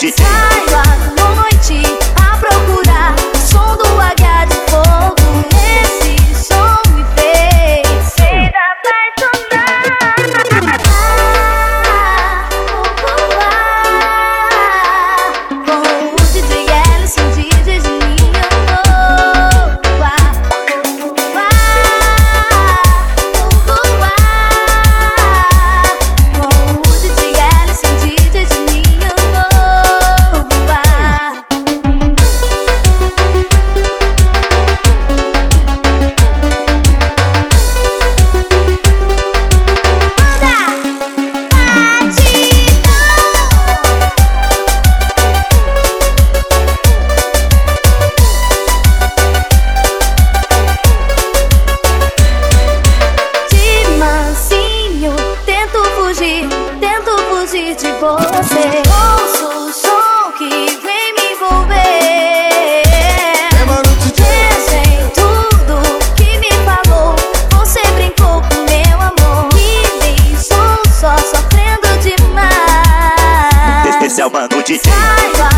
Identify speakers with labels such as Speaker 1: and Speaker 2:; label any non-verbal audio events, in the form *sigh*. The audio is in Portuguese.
Speaker 1: forte. você. Ouço o som que vem me envolver.
Speaker 2: É
Speaker 1: Pensei tudo que me falou. Você brincou com meu amor. Me sou só sofrendo demais. *laughs* Esse é o
Speaker 2: mano
Speaker 3: de
Speaker 1: Saiba,